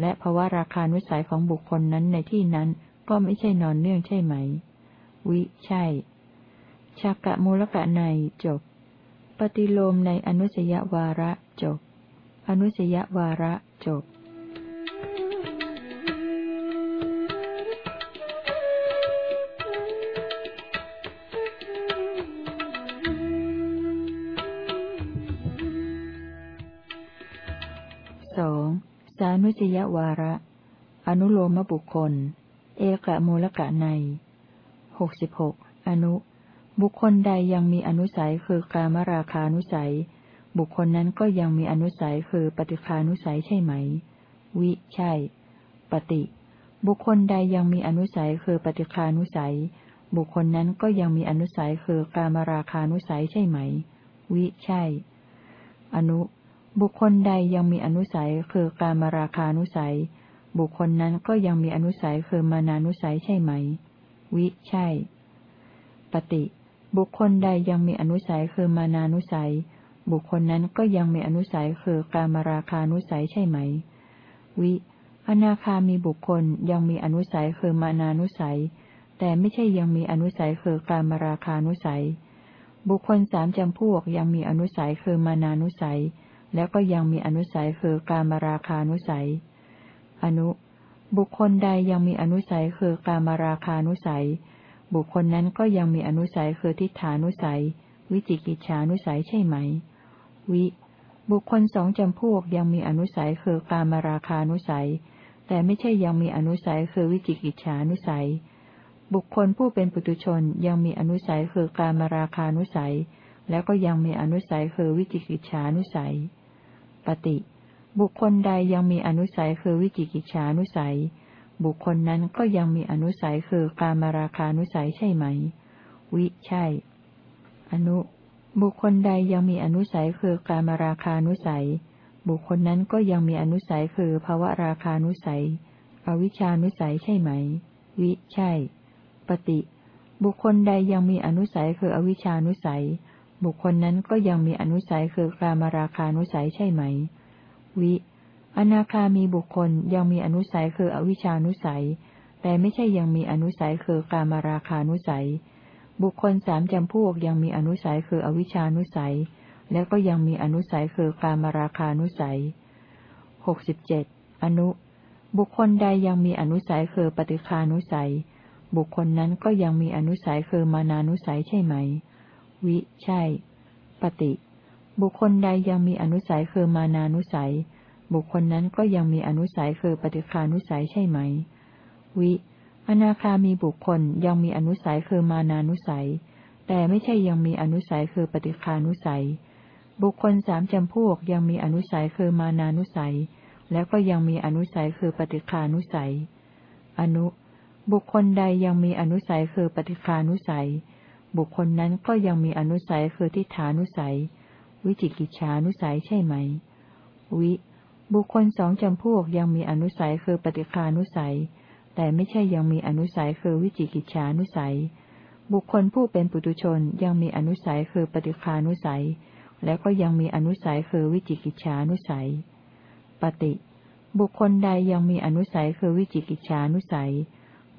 และภวราคานุสัยของบุคคลนั้นในที่นั้นก็ไม่ใช่นอนเนื่องใช่ไหม วิ ใช่ชักกะมูลกะในจบ ปฏิโลมในอนุสยวาระจบ อนุสยวาระจบ จยวาระ อนุโลมบุคคล เอกะมูลกะในหกสิบหกอนุ บุคคลใดยังมีอนุสัยคือการมราคานุสัย บุคคลนั้นก็ยังมีอนุสัยคือปฏิคานุสัยใช่ไหม วิ ใช่ ปฏิ บุคคลใดยังมีอนุสัยคือปฏิคานุสัย บุคคลนั้นก็ยังมีอนุสัยคือการมราคานุสัยใช่ไหม วิ ใช่ อนุ บุคคลใดยังมีอนุสัยคือการมาราคานุสัย บุคคลนั้นก็ยังมีอนุสัยคือมานานุสัยใช่ไหม วิ ใช่ ปฏิ บุคคลใดยังมีอนุสัยคือมานานุสัย บุคคลนั้นก็ยังมีอนุสัยคือการมาราคานุสัยใช่ไหม วิ อนาคามีบุคคลยังมีอนุสัยคือมานานุสัย แต่ไม่ใช่ยังมีอนุสัยคือการมาราคานุสัย บุคคลสามจำพวกยังมีอนุสัยคือมานานุสัย แล้วก็ยังมีอนุสัยคือการมาราคานุสัย อนุ บุคคลใดยังมีอนุสัยคือการมาราคานุสัย บุคคลนั้นก็ยังมีอนุสัยคือทิฏฐานุสัย วิจิกิจฉานุสัยใช่ไหม วิ บุคคลสองจำพวกยังมีอนุสัยคือการมาราคานุสัย แต่ไม่ใช่ยังมีอนุสัยคือวิจิกิจฉานุสัย บุคคลผู้เป็นปุตุชนยังมีอนุสัยคือการมาราคานุสัย แล้วก็ยังมีอนุสัยคือวิจิกิจฉานุสัย ปฏิบุคคลใดยังมีอนุสัยคือวิจิกิจฉานุสัย บุคคลนั้นก็ยังมีอนุสัยคือการมาราคานุสัยใช่ไหม วิใช่ อนุ บุคคลใดยังมีอนุสัยคือการมาราคานุสัย บุคคลนั้นก็ยังมีอนุสัยคือภาวะราคานุสัย อวิชานุสัยใช่ไหม วิใช่ ปฏิ บุคคลใดยังมีอนุสัยคืออวิชานุสัย บุคคลนั้นก็ยังมีอนุสัยคือกามราคานุสัยใช่ไหม วิ อนาคามีบุคคลยังมีอนุสัยคืออวิชานุสัย แต่ไม่ใช่ยังมีอนุสัยคือกามราคานุสัย บุคคลสามจำพวกยังมีอนุสัยคืออวิชานุสัย และก็ยังมีอนุสัยคือกามราคานุสัยหกสิบเจ็ดอนุ บุคคลใดยังมีอนุสัยคือปฏิคานุสัย บุคคลนั้นก็ยังมีอนุสัยคือมานานุสัยใช่ไหม วิ ใช่ ปฏิ บุคคลใดยังมีอนุสัยคือมานานุสัย บุคคลนั้นก็ยังมีอนุสัยคือปฏิคานุสัยใช่ไหม วิ อนาคามีบุคคลยังมีอนุสัยคือมานานุสัย แต่ไม่ใช่ยังมีอนุสัยคือปฏิคานุสัย บุคคลสามจำพวกยังมีอนุสัยคือมานานุสัย แล้วก็ยังมีอนุสัยคือปฏิคานุสัย อนุ บุคคลใดยังมีอนุสัยคือปฏิคานุสัย บุคคลนั้นก็ยังมีอนุสัยคือทิฏฐานุสัย วิจิกิจฉานุสัยใช่ไหม วิ บุคคลสองจำพวกยังมีอนุสัยคือปฏิคานุสัย แต่ไม่ใช่ยังมีอนุสัยคือวิจิกิจฉานุสัย บุคคลผู้เป็นปุตุชนยังมีอนุสัยคือปฏิคานุสัย แล้วก็ยังมีอนุสัยคือวิจิกิจฉานุสัย ปฏิ บุคคลใดยังมีอนุสัยคือวิจิกิจฉานุสัย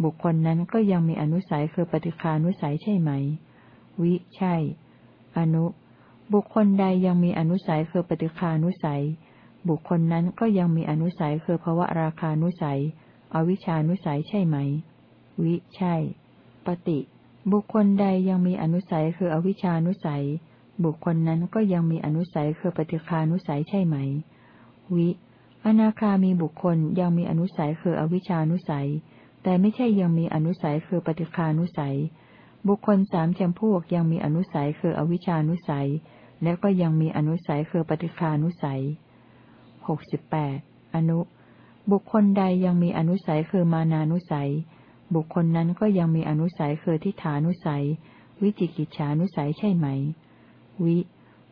บุคคลนั้นก็ยังมีอนุสัยคือปฏิคานุสัยใช่ไหม วิ ใช่ อนุ บุคคลใดยังมีอนุสัยคือปฏิคานุสัย บุคคลนั้นก็ยังมีอนุสัยคือภวะราคานุสัย อวิชานุสัยใช่ไหม วิ ใช่ ปฏิ บุคคลใดยังมีอนุสัยคืออวิชานุสัย บุคคลนั้นก็ยังมีอนุสัยคือปฏิคานุสัยใช่ไหม วิ อนาคามีบุคคลยังมีอนุสัยคืออวิชานุสัย แต่ไม่ใช่ยังมีอนุสัยคือปฏิคานุสัย บุคคลสามจำพวกยังมีอนุสัยคืออวิชานุสัย และก็ยังมีอนุสัยคือปฏิคานุสัยหกสิบแปดอนุ บุคคลใดยังมีอนุสัยคือมานานุสัย บุคคลนั้นก็ยังมีอนุสัยคือทิฏฐานุสัย วิจิกิจฉานุสัยใช่ไหม วิ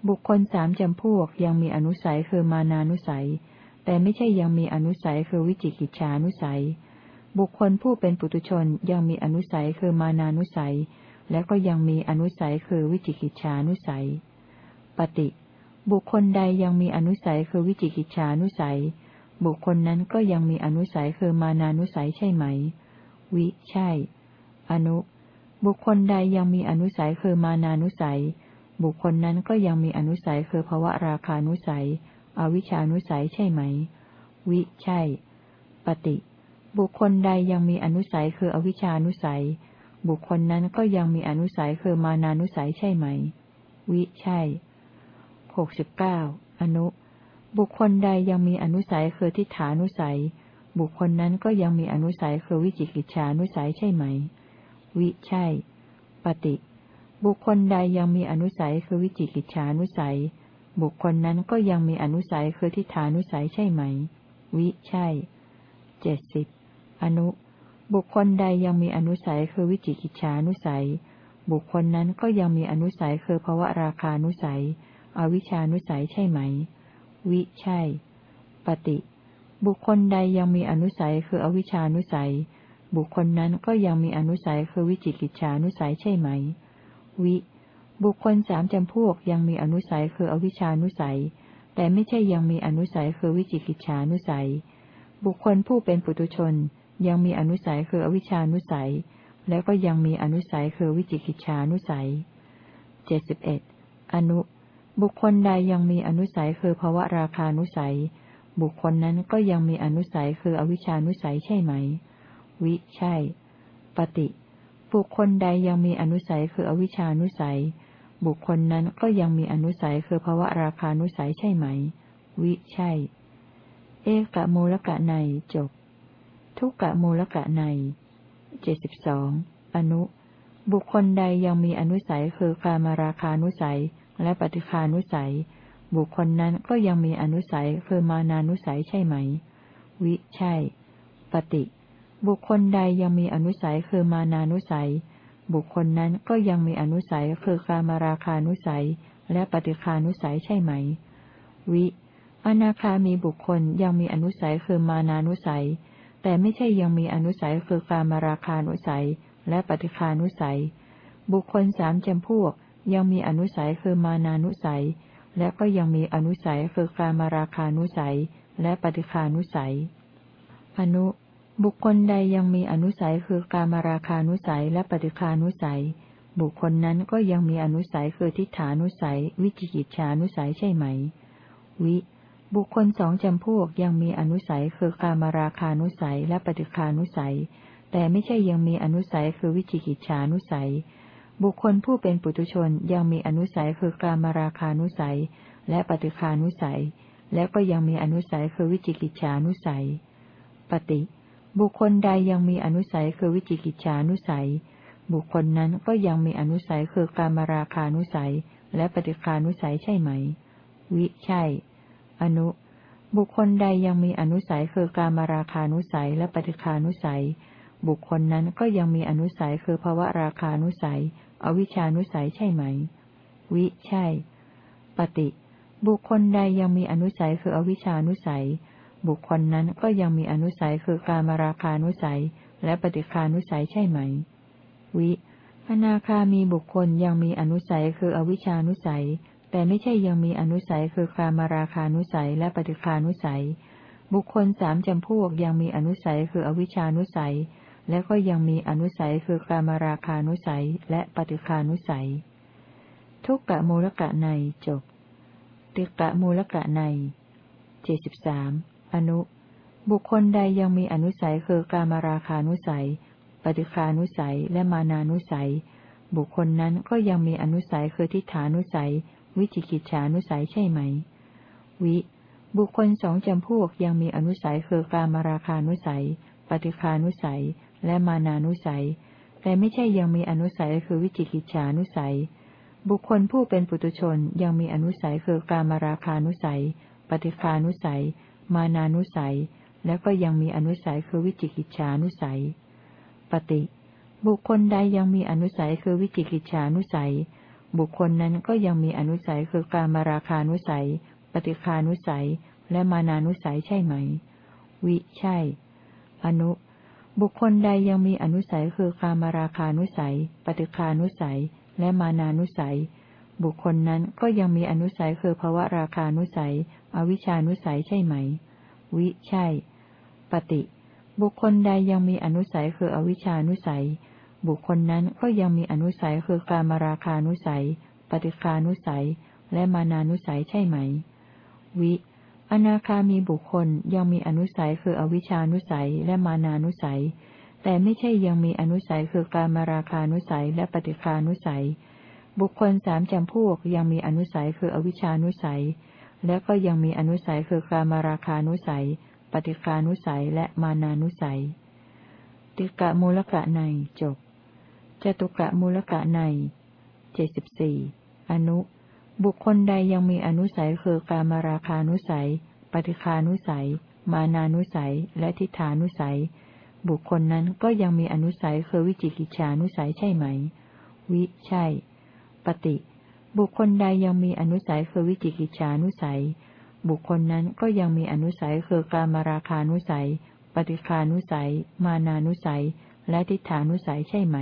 บุคคลสามจำพวกยังมีอนุสัยคือมานานุสัย แต่ไม่ใช่ยังมีอนุสัยคือวิจิกิจฉานุสัย บุคคลผู้เป็นปุตุชนยังมีอนุสัยคือมานานุสัย และก็ยังมีอนุสัยคือวิจิกิจฉานุสัย ปฏิ บุคคลใดยังมีอนุสัยคือวิจิกิจฉานุสัย บุคคลนั้นก็ยังมีอนุสัยคือมานานุสัยใช่ไหม วิ ใช่ อนุ บุคคลใดยังมีอนุสัยคือมานานุสัย บุคคลนั้นก็ยังมีอนุสัยคือภวะราคานุสัย อวิชานุสัยใช่ไหม วิ ใช่ ปฏิ บุคคลใดยังมีอนุสัยคืออวิชานุสัย บุคคลนั้นก็ยังมีอนุสัยคือมานานุสัยใช่ไหม วิใช่หกสิบเก้าอนุ บุคคลใดยังมีอนุสัยคือทิฏฐานุสัย บุคคลนั้นก็ยังมีอนุสัยคือวิจิกิจฉานุสัยใช่ไหม วิใช่ ปฏิ บุคคลใดยังมีอนุสัยคือวิจิกิจฉานุสัย บุคคลนั้นก็ยังมีอนุสัยคือทิฏฐานุสัยใช่ไหม วิใช่เจ็ดสิบ อนุ บุคคลใดยังมีอนุสัยคือวิจิกิจฉานุสัย บุคคลนั้นก็ยังมีอนุสัยคือภวะราคานุสัย อวิชานุสัยใช่ไหม วิใช่ ปฏิ บุคคลใดยังมีอนุสัยคืออวิชานุสัย บุคคลนั้นก็ยังมีอนุสัยคือวิจิกิจฉานุสัยใช่ไหม วิ บุคคลสามจำพวกยังมีอนุสัยคืออวิชานุสัย แต่ไม่ใช่ยังมีอนุสัยคือวิจิกิจฉานุสัย บุคคลผู้เป็นปุตุชน ยังมีอนุสัยคืออวิชานุสัย และก็ยังมีอนุสัยคือวิจิกิจฉานุสัยเจ็ดสิบเอ็ดอนุ บุคคลใดยังมีอนุสัยคือภวะราคานุสัย บุคคลนั้นก็ยังมีอนุสัยคืออวิชานุสัยใช่ไหม วิใช่ ปฏิ บุคคลใดยังมีอนุสัยคืออวิชานุสัย บุคคลนั้นก็ยังมีอนุสัยคือภวะราคานุสัยใช่ไหม วิใช่ เอกะมูลกะในจบ ทุกกะมูลกะในเจ็ดสิบสองอนุ บุคคลใดยังมีอนุสัยคือการมาราคานุสัยและปฏิคานุสัย บุคคลนั้นก็ยังมีอนุสัยคือมานานุสัยใช่ไหม วิใช่ ปฏิ บุคคลใดยังมีอนุสัยคือมานานุสัย บุคคลนั้นก็ยังมีอนุสัยคือการมาราคานุสัย และปฏิคานุสัยใช่ไหม วิ อนาคามีบุคคลยังมีอนุสัยคือมานานุสัย แต่ไม่ใช่ยังมีอนุสัยคือการมาราคานุสัยและปฏิคานุสัย บุคคลสามจำพวกยังมีอนุสัยคือมานานุสัย และก็ยังมีอนุสัยคือการมาราคานุสัยและปฏิคานุสัย อนุ บุคคลใดยังมีอนุสัยคือการมาราคานุสัยและปฏิคานุสัย บุคคลนั้นก็ยังมีอนุสัยคือทิฏฐานุสัย วิจิกิจฉานุสัยใช่ไหม วิ บุคคลสองจำพวกยังมีอนุสัยคือการมาราคานุสัยและปฏิคานุสัย แต่ไม่ใช่ยังมีอนุสัยคือวิจิกิจฉานุสัย บุคคลผู้เป็นปุถุชนยังมีอนุสัยคือการมาราคานุสัย และปฏิคานุสัย และก็ยังมีอนุสัยคือวิจิกิจฉานุสัย ปฏิ บุคคลใดยังมีอนุสัยคือวิจิกิจฉานุสัย บุคคลนั้นก็ยังมีอนุสัยคือการมาราคานุสัย และปฏิคานุสัยใช่ไหม วิใช่ อนุ บุคคลใดยังมีอนุสัยคือการมาราคานุสัยและปฏิคานุสัย บุคคลนั้นก็ยังมีอนุสัยคือภวะราคานุสัย อวิชานุสัยใช่ไหม วิใช่ ปฏิ บุคคลใดยังมีอนุสัยคืออวิชานุสัย บุคคลนั้นก็ยังมีอนุสัยคือการมาราคานุสัย และปฏิคานุสัยใช่ไหม วิอนาคามีบุคคลยังมีอนุสัยคืออวิชานุสัย แต่ไม่ใช่ยังมีอนุสัยคือคามาราคานุสัยและปฏิคานุสัย บุคคลสามจำพวกยังมีอนุสัยคืออวิชานุสัย และก็ยังมีอนุสัยคือคามาราคานุสัยและปฏิคานุสัย ทุกกะมูลกะในจบติกะมูลกะในเจ็ดสิบสามอนุ บุคคลใดยังมีอนุสัยคือกามาราคานุสัย ปฏิคานุสัยและมานานุสัย บุคคลนั้นก็ยังมีอนุสัยคือทิฏฐานุสัย วิจิกิจฉานุสัยใช่ไหม วิ บุคคลสองจำพวกยังมีอนุสัยคือการมาราคานุสัย ปฏิคานุสัย และมานานุสัย แต่ไม่ใช่ยังมีอนุสัยคือวิจิกิจฉานุสัย บุคคลผู้เป็นปุตุชนยังมีอนุสัยคือการมาราคานุสัย ปฏิคานุสัย มานานุสัย และก็ยังมีอนุสัยคือวิจิกิจฉานุสัย ปฏิ บุคคลใดยังมีอนุสัยคือวิจิกิจฉานุสัย บุคคลนั้นก็ยังมีอนุสัยคือการมาราคานุสัย ปฏิคานุสัย และมานานุสัยใช่ไหม วิใช่ อนุ บุคคลใดยังมีอนุสัยคือคารมราคานุสัย ปฏิคานุสัย และมานานุสัย บุคคลนั้นก็ยังมีอนุสัยคือภวะราคานุสัย อวิชานุสัยใช่ไหม วิใช่ ปฏิ บุคคลใดยังมีอนุสัยคืออวิชานุสัย บุคคลนั้นก็ยังมีอนุสัยคือการมราคานุสัย ปฏิคานุสัย และมานานุสัยใช่ไหม วิ อนาคามีบุคคลยังมีอนุสัยคืออวิชานุสัยและมานานุสัย แต่ไม่ใช่ยังมีอนุสัยคือการมาราคานุสัยและปฏิคานุสัย บุคคลสามจำพวกยังมีอนุสัยคืออวิชานุสัย และก็ยังมีอนุสัยคือการมาราคานุสัย ปฏิคานุสัยและมานานุสัย ติกะมูลกะในจบ จตุกะมูลกะในเจ็ดสิบสี่อนุ บุคคลใดยังมีอนุสัยคือการมาราคานุสัย ปฏิคานุสัย มานานุสัย และทิฏฐานุสัย บุคคลนั้นก็ยังมีอนุสัยคือวิจิกิจฉานุสัยใช่ไหม วิใช่ ปฏิ บุคคลใดยังมีอนุสัยคือวิจิกิจฉานุสัย บุคคลนั้นก็ยังมีอนุสัยคือการมาราคานุสัย ปฏิคานุสัย มานานุสัย และทิฏฐานุสัยใช่ไหม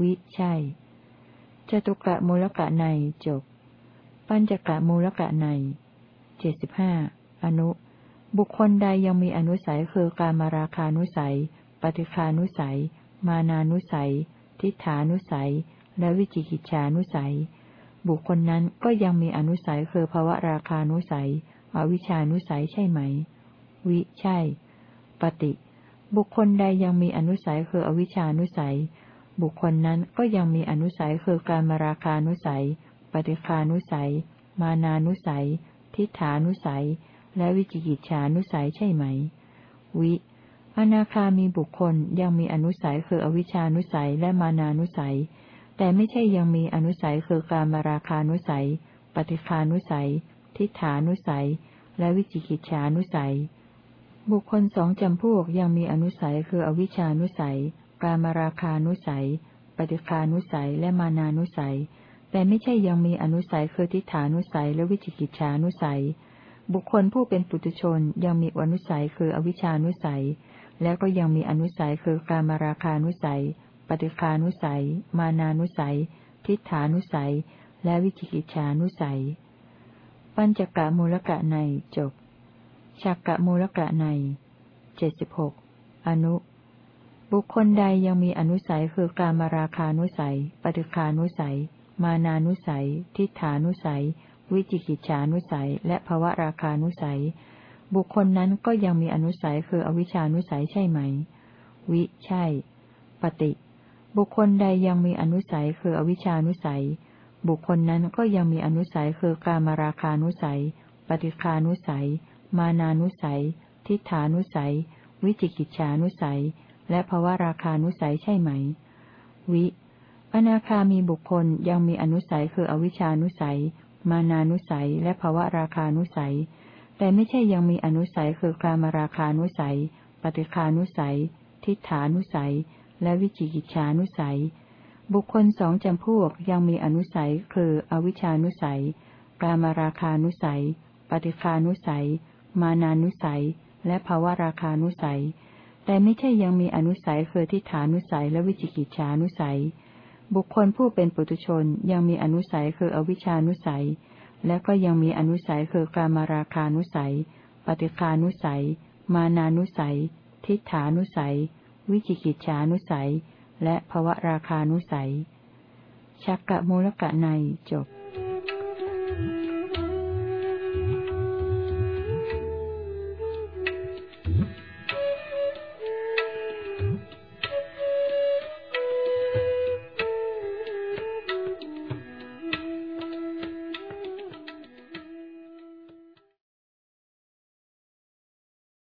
วิใช่จตุกะมูลกะในจบ ปัญจกะมูลกะในเจ็ดสิบห้าอนุ บุคคลใดยังมีอนุสัยคือการมาราคานุสัย ปฏิคานุสัย มานานุสัย ทิฏฐานุสัย และวิจิกิจฉานุสัย บุคคลนั้นก็ยังมีอนุสัยคือภวะราคานุสัย อวิชานุสัยใช่ไหม วิใช่ ปฏิ บุคคลใดยังมีอนุสัยคืออวิชานุสัย บุคคลนั้นก็ยังมีอนุสัยคือการมาราคานุสัย ปฏิคานุสัย มานานุสัย ทิฏฐานุสัย และวิจิกิจฉานุสัยใช่ไหม วิ อนาคามีบุคคลยังมีอนุสัยคืออวิชานุสัยและมานานุสัย แต่ไม่ใช่ยังมีอนุสัยคือการมาราคานุสัย ปฏิคานุสัย ทิฏฐานุสัย และวิจิกิจฉานุสัย บุคคลสองจำพวกยังมีอนุสัยคืออวิชานุสัย การมาราคานุสัย ปฏิคานุสัยและมานานุสัย แต่ไม่ใช่ยังมีอนุสัยคือทิฏฐานุสัยและวิจิกิจฉานุสัย บุคคลผู้เป็นปุถุชนยังมีอนุสัยคืออวิชานุสัย แล้วก็ยังมีอนุสัยคือการมาราคานุสัย ปฏิคานุสัย มานานุสัย ทิฏฐานุสัย และวิจิกิจฉานุสัย ปัญจกะมูลกะในจบฉักกะมูลกะในเจ็ดสิบหกอนุ บุคคลใดยังมีอนุสัยคือการมาราคานุสัย ปฏิคานุสัย มานานุสัย ทิฏฐานุสัย วิจิกิจฉานุสัย และภวะราคานุสัย บุคคลนั้นก็ยังมีอนุสัยคืออวิชานุสัยใช่ไหม วิ ใช่ ปฏิ บุคคลใดยังมีอนุสัยคืออวิชานุสัย บุคคลนั้นก็ยังมีอนุสัยคือการมาราคานุสัย ปฏิคานุสัย มานานุสัย ทิฏฐานุสัย วิจิกิจฉานุสัย และภวะราคานุสัยใช่ไหม วิ อนาคามีบุคคลยังมีอนุสัยคืออวิชานุสัย มานานุสัย และภวะราคานุสัย แต่ไม่ใช่ยังมีอนุสัยคือกามราคานุสัย ปฏิคานุสัย ทิฏฐานุสัย และวิจิกิจฉานุสัย บุคคลสองจำพวกยังมีอนุสัยคืออวิชานุสัย กามราคานุสัย ปฏิคานุสัย มานานุสัย และภวะราคานุสัย แต่ไม่ใช่ยังมีอนุสัยคือทิฏฐานุสัยและวิจิกิจฉานุสัย บุคคลผู้เป็นปุถุชนยังมีอนุสัยคืออวิชานุสัย และก็ยังมีอนุสัยคือการมาราคานุสัย ปฏิคานุสัย มานานุสัย ทิฏฐานุสัย วิจิกิจฉานุสัย และภวะราคานุสัย ชักกะมูลกะในจบ